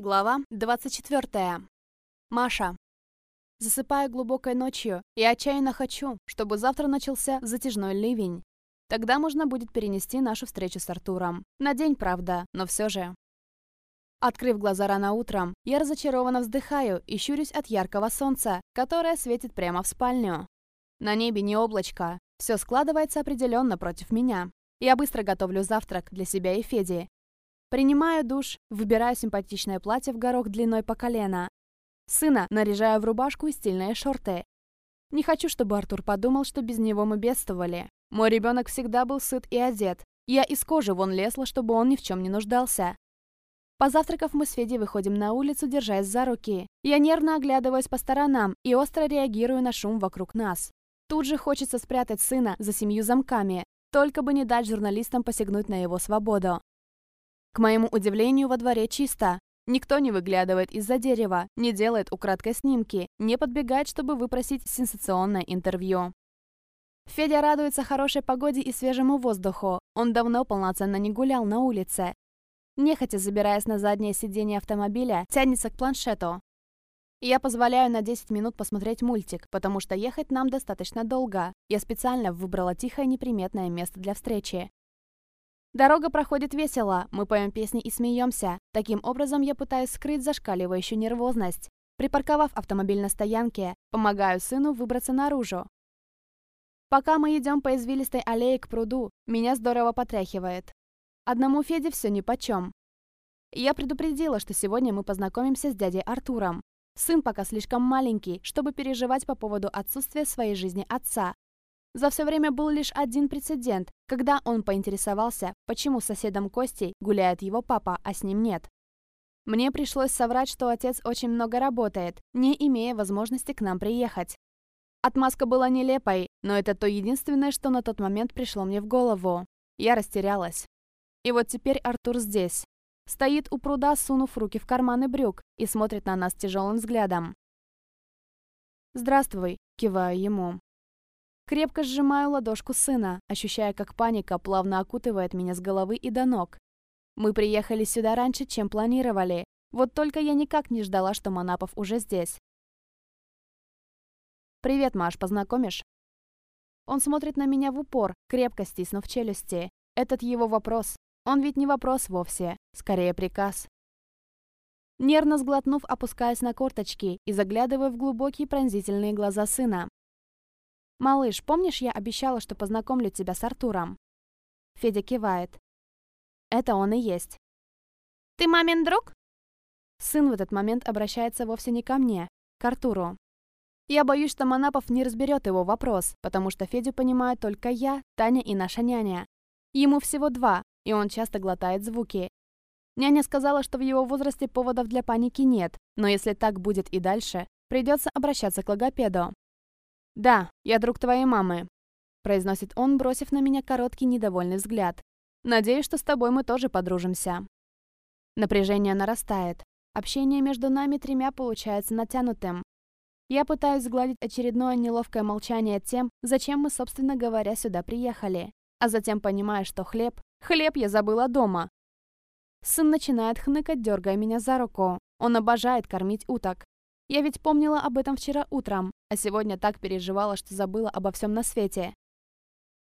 Глава 24. Маша. Засыпаю глубокой ночью и отчаянно хочу, чтобы завтра начался затяжной ливень. Тогда можно будет перенести нашу встречу с Артуром. На день, правда, но все же. Открыв глаза рано утром, я разочарованно вздыхаю и щурюсь от яркого солнца, которое светит прямо в спальню. На небе не облачко, все складывается определенно против меня. Я быстро готовлю завтрак для себя и Феди, Принимаю душ, выбираю симпатичное платье в горох длиной по колено. Сына наряжаю в рубашку и стильные шорты. Не хочу, чтобы Артур подумал, что без него мы бедствовали. Мой ребенок всегда был сыт и одет. Я из кожи вон лезла, чтобы он ни в чем не нуждался. Позавтракав, мы с Федей выходим на улицу, держась за руки. Я нервно оглядываюсь по сторонам и остро реагирую на шум вокруг нас. Тут же хочется спрятать сына за семью замками, только бы не дать журналистам посягнуть на его свободу. К моему удивлению, во дворе чисто. Никто не выглядывает из-за дерева, не делает украдкой снимки, не подбегает, чтобы выпросить сенсационное интервью. Федя радуется хорошей погоде и свежему воздуху. Он давно полноценно не гулял на улице. Нехотя забираясь на заднее сиденье автомобиля, тянется к планшету. Я позволяю на 10 минут посмотреть мультик, потому что ехать нам достаточно долго. Я специально выбрала тихое неприметное место для встречи. Дорога проходит весело, мы поем песни и смеемся. Таким образом, я пытаюсь скрыть зашкаливающую нервозность. Припарковав автомобиль на стоянке, помогаю сыну выбраться наружу. Пока мы идем по извилистой аллее к пруду, меня здорово потряхивает. Одному Феде все нипочем. Я предупредила, что сегодня мы познакомимся с дядей Артуром. Сын пока слишком маленький, чтобы переживать по поводу отсутствия своей жизни отца, за все время был лишь один прецедент, когда он поинтересовался, почему соседом Костей гуляет его папа, а с ним нет. Мне пришлось соврать, что отец очень много работает, не имея возможности к нам приехать. Отмазка была нелепой, но это то единственное, что на тот момент пришло мне в голову. Я растерялась. И вот теперь Артур здесь. Стоит у пруда, сунув руки в карманы брюк и смотрит на нас тяжелым взглядом. «Здравствуй», — киваю ему. Крепко сжимаю ладошку сына, ощущая, как паника плавно окутывает меня с головы и до ног. Мы приехали сюда раньше, чем планировали. Вот только я никак не ждала, что Манапов уже здесь. «Привет, Маш, познакомишь?» Он смотрит на меня в упор, крепко стиснув челюсти. Этот его вопрос. Он ведь не вопрос вовсе, скорее приказ. Нервно сглотнув, опускаясь на корточки и заглядывая в глубокие пронзительные глаза сына. «Малыш, помнишь, я обещала, что познакомлю тебя с Артуром?» Федя кивает. «Это он и есть». «Ты мамин друг?» Сын в этот момент обращается вовсе не ко мне, к Артуру. Я боюсь, что Манапов не разберет его вопрос, потому что Федю понимаю только я, Таня и наша няня. Ему всего два, и он часто глотает звуки. Няня сказала, что в его возрасте поводов для паники нет, но если так будет и дальше, придется обращаться к логопеду. «Да, я друг твоей мамы», — произносит он, бросив на меня короткий недовольный взгляд. «Надеюсь, что с тобой мы тоже подружимся». Напряжение нарастает. Общение между нами тремя получается натянутым. Я пытаюсь сгладить очередное неловкое молчание тем, зачем мы, собственно говоря, сюда приехали. А затем понимаю, что хлеб... Хлеб я забыла дома. Сын начинает хныкать, дергая меня за руку. Он обожает кормить уток. Я ведь помнила об этом вчера утром, а сегодня так переживала, что забыла обо всем на свете.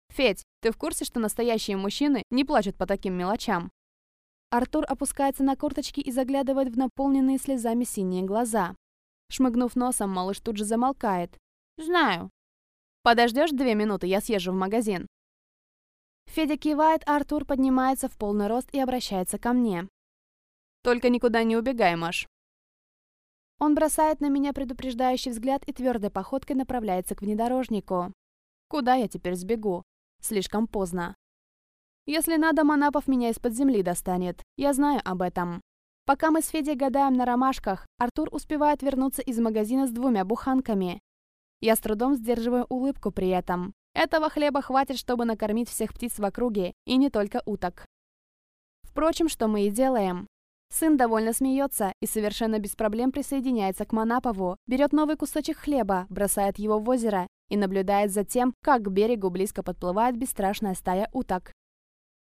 «Федь, ты в курсе, что настоящие мужчины не плачут по таким мелочам?» Артур опускается на корточки и заглядывает в наполненные слезами синие глаза. Шмыгнув носом, малыш тут же замолкает. «Знаю». «Подождешь две минуты, я съезжу в магазин». Федя кивает, а Артур поднимается в полный рост и обращается ко мне. «Только никуда не убегай, Маш. Он бросает на меня предупреждающий взгляд и твердой походкой направляется к внедорожнику. Куда я теперь сбегу? Слишком поздно. Если надо, Манапов меня из-под земли достанет. Я знаю об этом. Пока мы с Федей гадаем на ромашках, Артур успевает вернуться из магазина с двумя буханками. Я с трудом сдерживаю улыбку при этом. Этого хлеба хватит, чтобы накормить всех птиц в округе, и не только уток. Впрочем, что мы и делаем. Сын довольно смеется и совершенно без проблем присоединяется к Манапову, берет новый кусочек хлеба, бросает его в озеро и наблюдает за тем, как к берегу близко подплывает бесстрашная стая уток.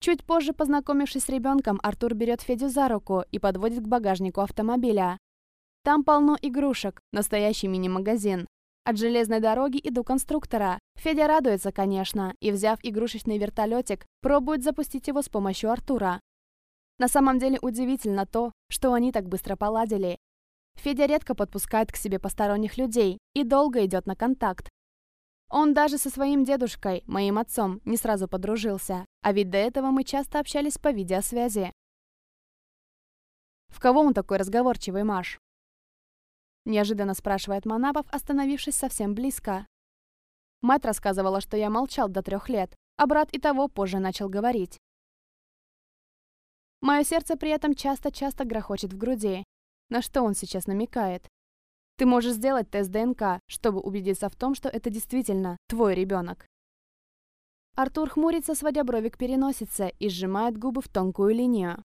Чуть позже, познакомившись с ребенком, Артур берет Федю за руку и подводит к багажнику автомобиля. Там полно игрушек, настоящий мини-магазин. От железной дороги и до конструктора. Федя радуется, конечно, и, взяв игрушечный вертолетик, пробует запустить его с помощью Артура. На самом деле удивительно то, что они так быстро поладили. Федя редко подпускает к себе посторонних людей и долго идет на контакт. Он даже со своим дедушкой, моим отцом, не сразу подружился, а ведь до этого мы часто общались по видеосвязи. «В кого он такой разговорчивый, Маш?» Неожиданно спрашивает Манапов, остановившись совсем близко. Мать рассказывала, что я молчал до трех лет, а брат и того позже начал говорить. Мое сердце при этом часто-часто грохочет в груди. На что он сейчас намекает? Ты можешь сделать тест ДНК, чтобы убедиться в том, что это действительно твой ребенок. Артур хмурится, сводя брови к переносице и сжимает губы в тонкую линию.